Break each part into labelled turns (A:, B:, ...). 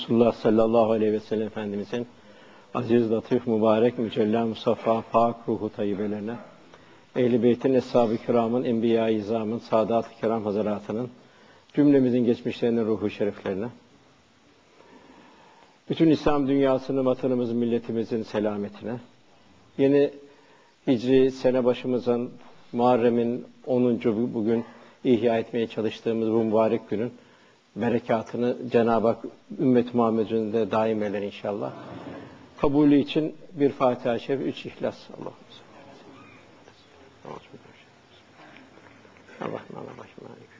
A: Resulullah sallallahu aleyhi ve sellem Efendimizin aziz, latif, mübarek, mücella, musaffa, pak ruhu tayyibelerine, Ehl-i Beyt'in, Eshab-ı Kiram'ın, Enbiya-i İzam'ın, Sadat-ı Kiram Hazaratı'nın, cümlemizin geçmişlerinin ruhu şeriflerine, bütün İslam dünyasının, vatanımızın, milletimizin selametine, yeni Hicri sene başımızın, Muharrem'in 10. bugün ihya etmeye çalıştığımız bu mübarek günün berekatını Cenab-ı Hak ümmet Muhammed'in de daim eyler inşallah. Kabulü için bir Fatiha-i Şerif, üç İhlas. Allah'ım. Bismillahirrahmanirrahim.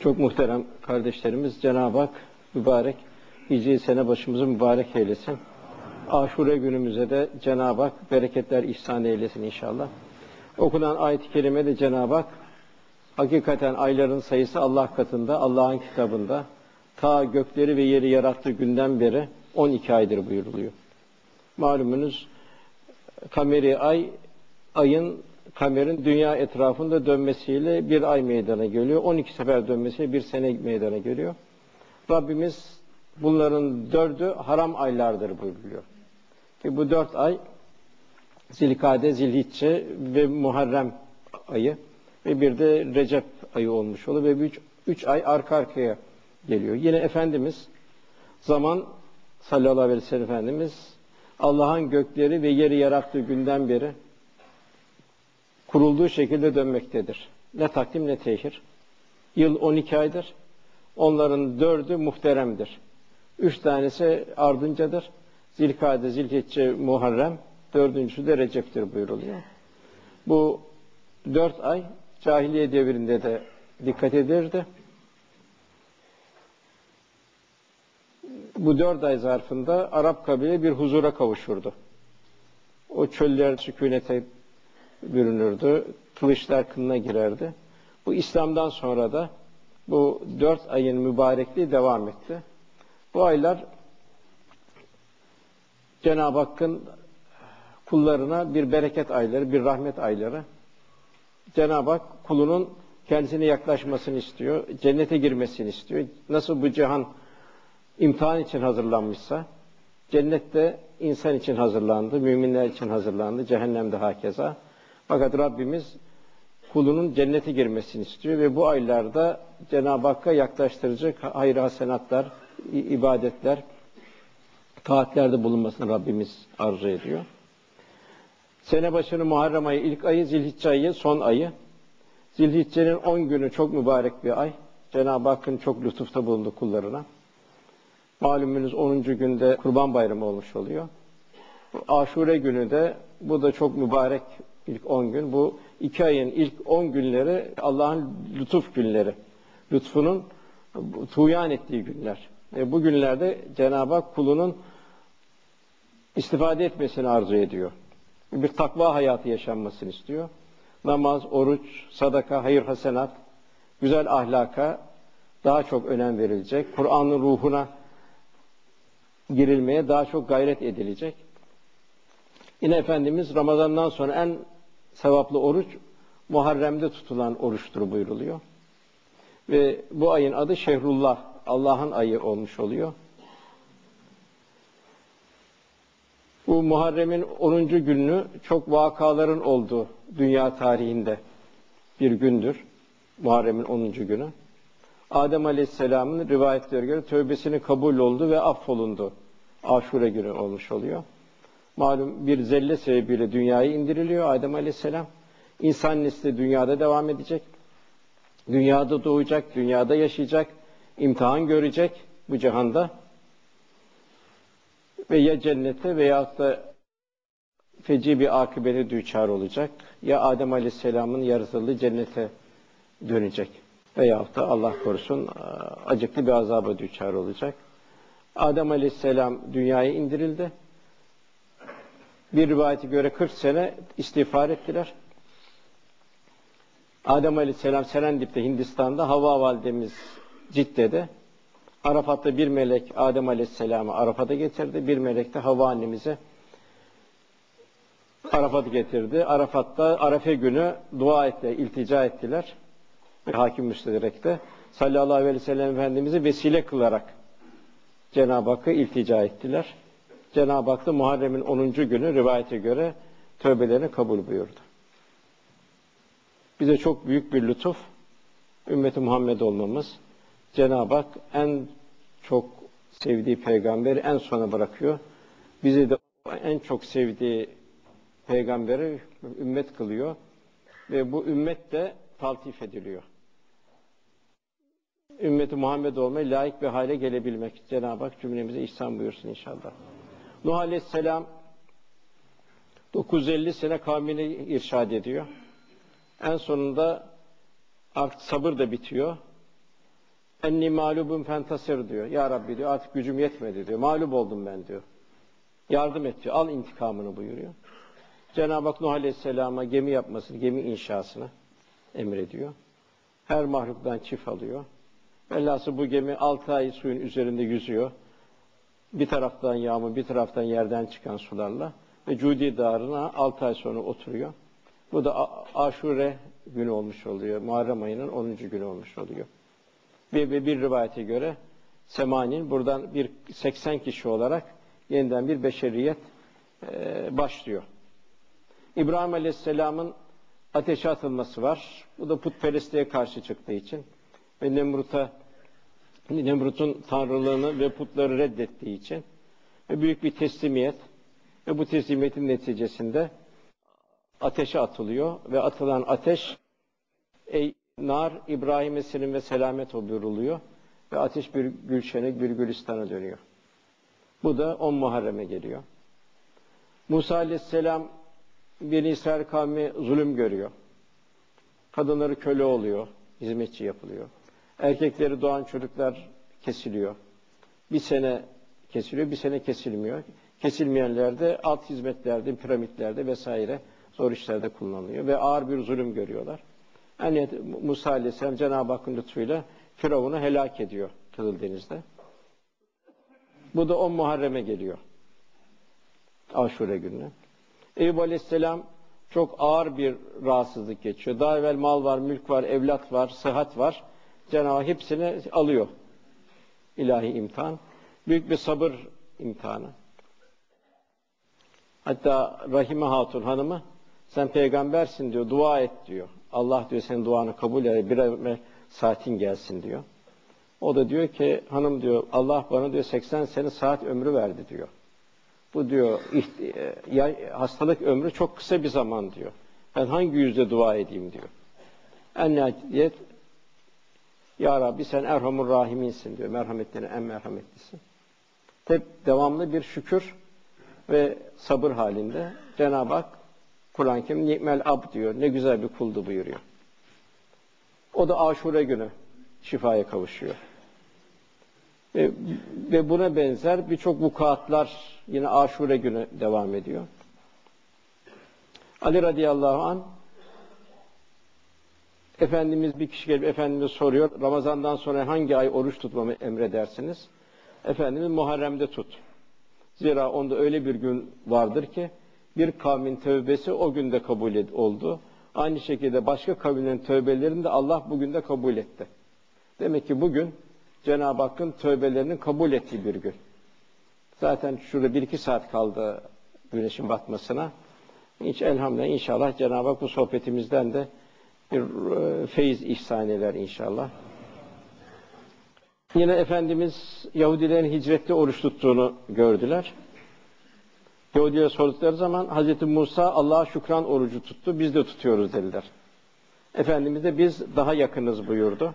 A: Çok muhterem kardeşlerimiz, Cenab-ı Hak mübarek, Hicri sene başımızı mübarek eylesin. Aşure günümüze de Cenab-ı Hak bereketler ihsan eylesin inşallah. Okunan ayet-i kerime de Cenab-ı Hak hakikaten ayların sayısı Allah katında, Allah'ın kitabında ta gökleri ve yeri yarattığı günden beri 12 aydır buyuruluyor. Malumunuz kameri ay, ayın kamerin dünya etrafında dönmesiyle bir ay meydana geliyor. 12 sefer dönmesiyle bir sene meydana geliyor. Rabbimiz bunların dördü haram aylardır buyuruyor. Ki bu dört ay Zilkade, Zilhicce ve Muharrem ayı ve bir de Recep ayı olmuş oluyor ve üç, üç ay arka arkaya geliyor. Yine Efendimiz zaman sallallahu aleyhi ve sellem Efendimiz Allah'ın gökleri ve yeri yarattığı günden beri kurulduğu şekilde dönmektedir. Ne takdim ne tehir. Yıl 12 aydır. Onların dördü muhteremdir. Üç tanesi ardıncadır. Zilkade, Zilhicce, Muharrem, dördüncüsü de Recep'tir buyuruluyor. Bu dört ay cahiliye devrinde de dikkat edilirdi. Bu dört ay zarfında Arap kabile bir huzura kavuşurdu. O çöller sükunete bürünürdü, kılıçlar kınına girerdi. Bu İslam'dan sonra da bu dört ayın mübarekliği devam etti. Bu aylar Cenab-ı Hakk'ın kullarına bir bereket ayları, bir rahmet ayları. Cenab-ı Hak kulunun kendisine yaklaşmasını istiyor, cennete girmesini istiyor. Nasıl bu cihan imtihan için hazırlanmışsa, cennette insan için hazırlandı, müminler için hazırlandı, cehennemde hakeza. Fakat Rabbimiz kulunun cennete girmesini istiyor ve bu aylarda Cenab-ı Hakk'a yaklaştırıcı hayır hasenatlar, ibadetler, taatlerde bulunmasını Rabbimiz arzu ediyor. Sene başını Muharrem ayı, ilk ayı, Zilhicce ayı, son ayı. Zilhicce'nin 10 günü çok mübarek bir ay. Cenab-ı Hakk'ın çok lütufta bulundu kullarına. Malumunuz 10. günde Kurban Bayramı olmuş oluyor. Aşure günü de bu da çok mübarek ilk 10 gün. Bu iki ayın ilk 10 günleri Allah'ın lütuf günleri. Lütfunun tuğyan ettiği günler. E, bu günlerde Cenab-ı Hak kulunun istifade etmesini arzu ediyor. Bir takva hayatı yaşanmasını istiyor. Namaz, oruç, sadaka, hayır hasenat, güzel ahlaka daha çok önem verilecek. Kur'an'ın ruhuna girilmeye daha çok gayret edilecek. Yine Efendimiz Ramazan'dan sonra en sevaplı oruç Muharrem'de tutulan oruçtur buyuruluyor. Ve bu ayın adı Şehrullah, Allah'ın ayı olmuş oluyor. Bu Muharrem'in 10. gününü çok vakaların olduğu dünya tarihinde bir gündür. Muharrem'in 10. günü. Adem Aleyhisselam'ın rivayetlere göre tövbesini kabul oldu ve affolundu. Aşure günü olmuş oluyor. Malum bir zelle sebebiyle dünyaya indiriliyor Adem Aleyhisselam. İnsan nesli dünyada devam edecek. Dünyada doğacak, dünyada yaşayacak, imtihan görecek bu cihanda. Ve ya cennete veyahut da feci bir akıbete düçar olacak. Ya Adem Aleyhisselam'ın yaratıldığı cennete dönecek. Veyahut da Allah korusun acıklı bir azaba düçar olacak. Adem Aleyhisselam dünyaya indirildi. Bir rivayete göre 40 sene istiğfar ettiler. Adem Aleyhisselam Serendip'te Hindistan'da Hava validemiz Cidde'de Arafat'ta bir melek Adem Aleyhisselam'ı Arafat'a getirdi. Bir melek de Havva annemize Arafat'ı getirdi. Arafat'ta Arefe günü dua etti, iltica ettiler. Hakim Müstedrek'te sallallahu aleyhi ve sellem Efendimiz'i vesile kılarak Cenab-ı Hakk'a iltica ettiler. Cenab-ı Hak da Muharrem'in 10. günü rivayete göre tövbelerini kabul buyurdu. Bize çok büyük bir lütuf, ümmeti Muhammed olmamız. Cenab-ı Hak en çok sevdiği peygamberi en sona bırakıyor. Bizi de en çok sevdiği peygamberi ümmet kılıyor. Ve bu ümmet de taltif ediliyor. Ümmeti Muhammed olmayı layık bir hale gelebilmek. Cenab-ı Hak cümlemize ihsan buyursun inşallah. Nuh Aleyhisselam 950 sene kavmini irşad ediyor. En sonunda artık sabır da bitiyor. Enni mağlubun fentasir diyor. Ya Rabbi diyor artık gücüm yetmedi diyor. Mağlup oldum ben diyor. Yardım et diyor. Al intikamını buyuruyor. Cenab-ı Hak Nuh Aleyhisselam'a gemi yapmasını, gemi inşasını emrediyor. Her mahluktan çift alıyor. Velhasıl bu gemi altı ay suyun üzerinde yüzüyor. Bir taraftan yağmur, bir taraftan yerden çıkan sularla ve Cudi Dağı'na altı ay sonra oturuyor. Bu da Aşure günü olmuş oluyor. Muharrem ayının 10. günü olmuş oluyor. Ve, bir rivayete göre Semanin buradan bir 80 kişi olarak yeniden bir beşeriyet e, başlıyor. İbrahim Aleyhisselam'ın ateşe atılması var. Bu da putperestliğe karşı çıktığı için ve Nemrut'a Nemrut'un tanrılığını ve putları reddettiği için ve büyük bir teslimiyet ve bu teslimiyetin neticesinde ateşe atılıyor ve atılan ateş ey nar İbrahim'e selim ve selamet buyuruluyor ve ateş bir gülşene bir gülistana dönüyor. Bu da 10 Muharrem'e geliyor. Musa Aleyhisselam bir İsrail kavmi zulüm görüyor. Kadınları köle oluyor, hizmetçi yapılıyor. Erkekleri doğan çocuklar kesiliyor. Bir sene kesiliyor, bir sene kesilmiyor. Kesilmeyenler de alt hizmetlerde, piramitlerde vesaire zor işlerde kullanılıyor ve ağır bir zulüm görüyorlar. Yani Musa Aleyhisselam Cenab-ı Hakk'ın lütfuyla Firavun'u helak ediyor Kızıldeniz'de. Bu da 10 Muharrem'e geliyor. Aşure gününe. Eyüp Aleyhisselam çok ağır bir rahatsızlık geçiyor. Daha evvel mal var, mülk var, evlat var, sıhhat var. Cenab-ı Hak hepsini alıyor. İlahi imtihan. Büyük bir sabır imtihanı. Hatta Rahime Hatun hanımı sen peygambersin diyor, dua et diyor. Allah diyor senin duanı kabul eder, bir ömür saatin gelsin diyor. O da diyor ki hanım diyor Allah bana diyor 80 sene saat ömrü verdi diyor. Bu diyor e, hastalık ömrü çok kısa bir zaman diyor. Ben hangi yüzde dua edeyim diyor. En nihayet Ya Rabbi sen Erhamur Rahiminsin diyor. Merhametlerin en merhametlisin. Hep devamlı bir şükür ve sabır halinde Cenab-ı Hak Kur'an-ı Kerim ab diyor. Ne güzel bir kuldu buyuruyor. O da aşure günü şifaya kavuşuyor. Ve, ve buna benzer birçok vukuatlar yine aşure günü devam ediyor. Ali radıyallahu an Efendimiz bir kişi gelip Efendimiz soruyor. Ramazandan sonra hangi ay oruç tutmamı emredersiniz? Efendimiz Muharrem'de tut. Zira onda öyle bir gün vardır ki bir kavmin tövbesi o günde kabul oldu. Aynı şekilde başka kavimlerin tövbelerini de Allah bugün de kabul etti. Demek ki bugün Cenab-ı Hakk'ın tövbelerinin kabul ettiği bir gün. Zaten şurada bir iki saat kaldı güneşin batmasına. Hiç elhamdülillah inşallah Cenab-ı Hak bu sohbetimizden de bir e, feyiz ihsan eder inşallah. Yine Efendimiz Yahudilerin hicrette oruç tuttuğunu gördüler. Yahudiler sordukları zaman Hz. Musa Allah'a şükran orucu tuttu. Biz de tutuyoruz dediler. Efendimiz de biz daha yakınız buyurdu.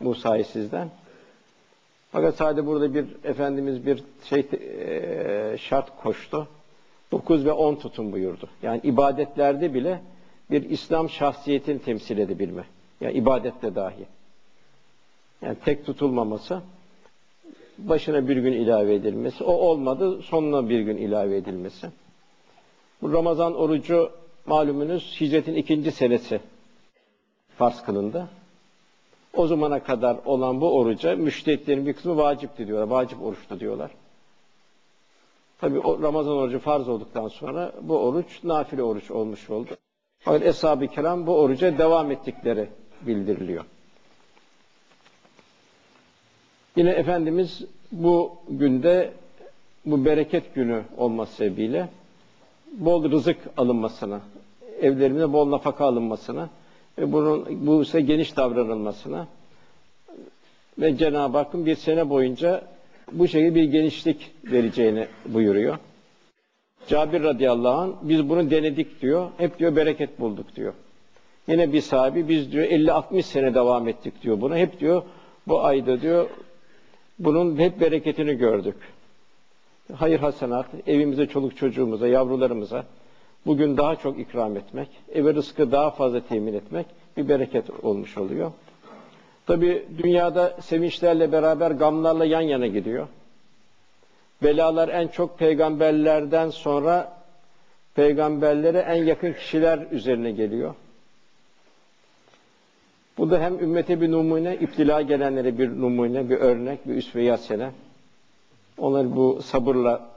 A: Musa'yı sizden. Fakat sadece burada bir Efendimiz bir şey e, şart koştu. 9 ve 10 tutun buyurdu. Yani ibadetlerde bile bir İslam şahsiyetini temsil edebilme. Yani ibadette dahi. Yani tek tutulmaması, başına bir gün ilave edilmesi, o olmadı sonuna bir gün ilave edilmesi. Bu Ramazan orucu malumunuz hicretin ikinci senesi farz kılındı. O zamana kadar olan bu oruca müştehitlerin bir kısmı vacipti diyorlar. Vacip oruçtu diyorlar. Tabi Ramazan orucu farz olduktan sonra bu oruç nafile oruç olmuş oldu. Fakat Eshab-ı Kiram bu oruca devam ettikleri bildiriliyor. Yine Efendimiz bu günde bu bereket günü olması sebebiyle bol rızık alınmasına, evlerimize bol nafaka alınmasına ve bunun bu ise geniş davranılmasına ve Cenab-ı Hakk'ın bir sene boyunca bu şekilde bir genişlik vereceğini buyuruyor. Cabir radıyallahu anh biz bunu denedik diyor. Hep diyor bereket bulduk diyor. Yine bir sahibi biz diyor 50-60 sene devam ettik diyor bunu. Hep diyor bu ayda diyor bunun hep bereketini gördük. Hayır hasenat, evimize, çoluk çocuğumuza, yavrularımıza bugün daha çok ikram etmek, eve rızkı daha fazla temin etmek bir bereket olmuş oluyor. Tabi dünyada sevinçlerle beraber gamlarla yan yana gidiyor. Belalar en çok peygamberlerden sonra peygamberlere en yakın kişiler üzerine geliyor. Bu da hem ümmete bir numune, iptila gelenlere bir numune, bir örnek, bir üsve-i. Onları bu sabırla,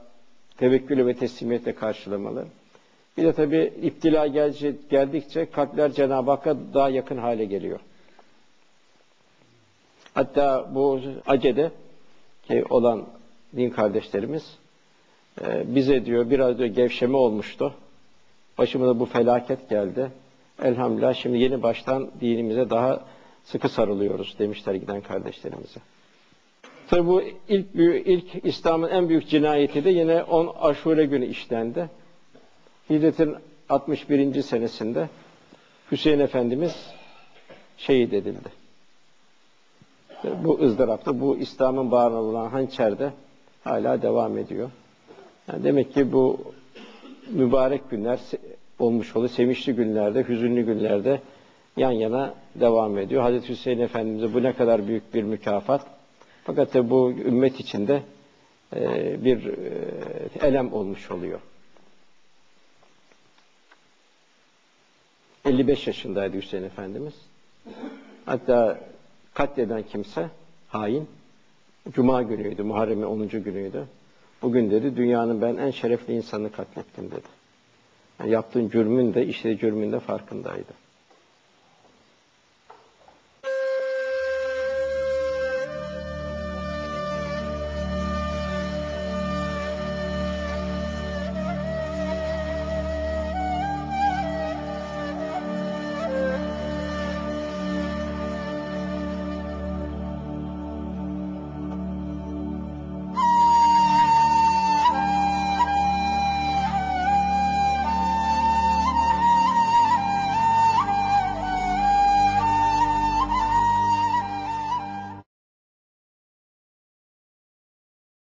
A: tevekkül ve teslimiyetle karşılamalı. Bir de tabi iptila geldikçe kalpler Cenab-ı Hakk'a daha yakın hale geliyor. Hatta bu acede olan din kardeşlerimiz e, bize diyor biraz diyor gevşeme olmuştu. Başımıza bu felaket geldi. Elhamdülillah şimdi yeni baştan dinimize daha sıkı sarılıyoruz demişler giden kardeşlerimize. Tabi bu ilk ilk İslam'ın en büyük cinayeti de yine 10 Aşure günü işlendi. Hicretin 61. senesinde Hüseyin Efendimiz şehit edildi. Bu ızdırapta, bu İslam'ın bağrına hançerde hala devam ediyor. Yani demek ki bu mübarek günler olmuş oluyor. Sevinçli günlerde, hüzünlü günlerde yan yana devam ediyor. Hazreti Hüseyin Efendimiz'e bu ne kadar büyük bir mükafat. Fakat de bu ümmet içinde e, bir e, elem olmuş oluyor. 55 yaşındaydı Hüseyin Efendimiz. Hatta katleden kimse hain. Cuma günüydü, Muharrem'in 10. günüydü. Bugün dedi dünyanın ben en şerefli insanını katlettim dedi. Yani yaptığın cürmün de işte cürmün de farkındaydı.